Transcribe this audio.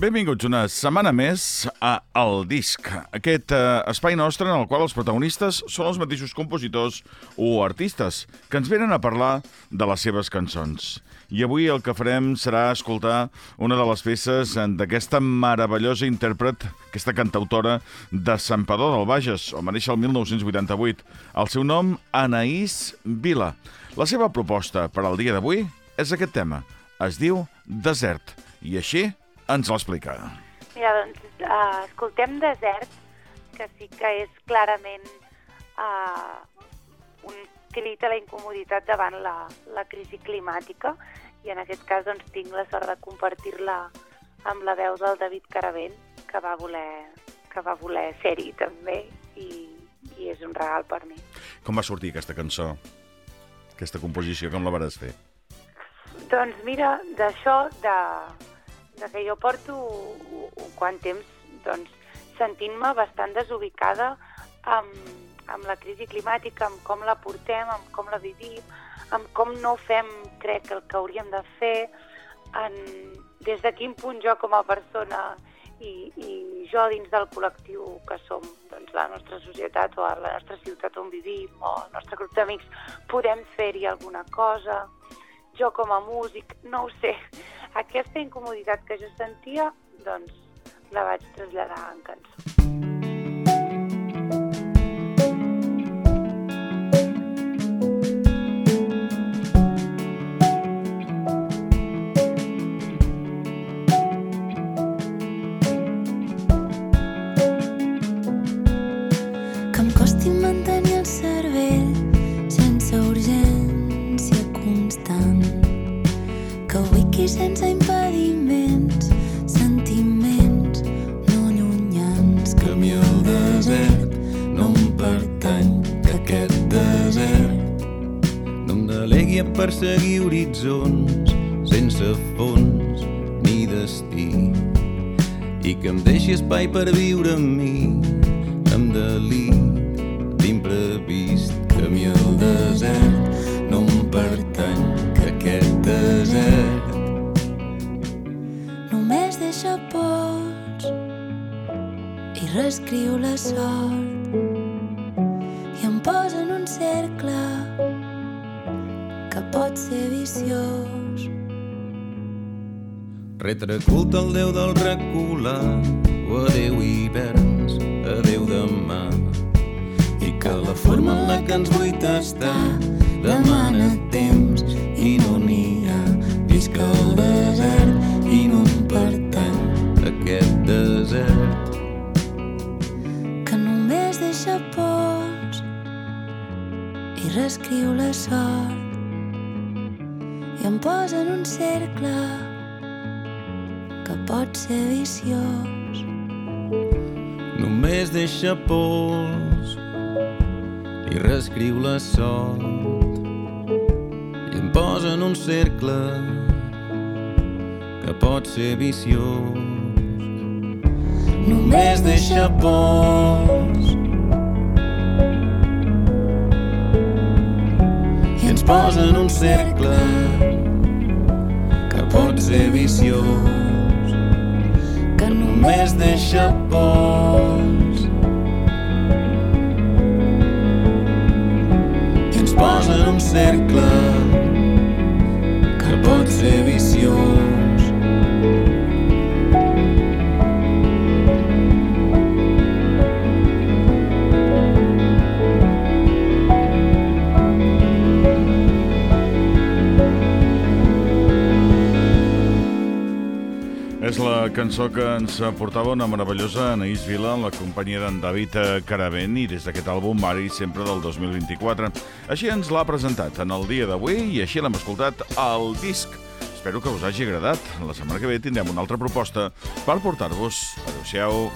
Benvinguts una setmana més a El Disc, aquest eh, espai nostre en el qual els protagonistes són els mateixos compositors o artistes que ens venen a parlar de les seves cançons. I avui el que farem serà escoltar una de les peces d'aquesta meravellosa intèrpret, aquesta cantautora de Sant Padó del Bages, on va néixer el 1988. El seu nom, Anaïs Vila. La seva proposta per al dia d'avui és aquest tema. Es diu Desert. I així ens l'explica. Mira, doncs, uh, escoltem Desert, que sí que és clarament uh, un crit a la incomoditat davant la, la crisi climàtica i en aquest cas doncs, tinc la sort de compartir-la amb la veu del David Caravent, que va voler, que va voler ser-hi també i, i és un regal per mi. Com va sortir aquesta cançó? Aquesta composició, com la varàs fer? Doncs mira, d'això, de que jo porto un quant temps? Doncs, sentint-me bastant desubicada amb, amb la crisi climàtica, amb com la portem, amb com la vivim, amb com no fem, crec, el que hauríem de fer, en, des de quin punt jo com a persona i, i jo dins del col·lectiu que som doncs, la nostra societat o la nostra ciutat on vivim o el nostre grup d'amics podem fer-hi alguna cosa. Jo com a músic, no ho sé, aquesta incomoditat que jo sentia, doncs la vaig traslladar en cançó. sense delegui a perseguir horitzons sense fons ni destí. I que em deixi espai per viure amb mi amb delit d'imprevist que a mi el desert no em pertany que aquest desert deixa pots i reescriu la sort que pot ser viciós. Retre culte al Déu del recular o adeu hiverns, adeu demà. I que la forma en la que ens vull tastar demana temps i no n'hi ha. Visca el desert i no em pertany aquest desert. Que només deixa pors i reescriu la sort em posa en un cercle que pot ser viciós només deixa pols i reescriu la sort i em posa en un cercle que pot ser viciós. Només deixa pols i ens posa en un cercle pot ser viciós. Que només deixa pols i ens posa en un cercle És la cançó que ens portava una meravellosa Anaïs Vila en la companyia d'en David Caravent i des d'aquest àlbum Mari sempre del 2024. Així ens l'ha presentat en el dia d'avui i així l'hem escoltat al disc. Espero que us hagi agradat. La setmana que ve tindrem una altra proposta per portar-vos. Adéu-siau.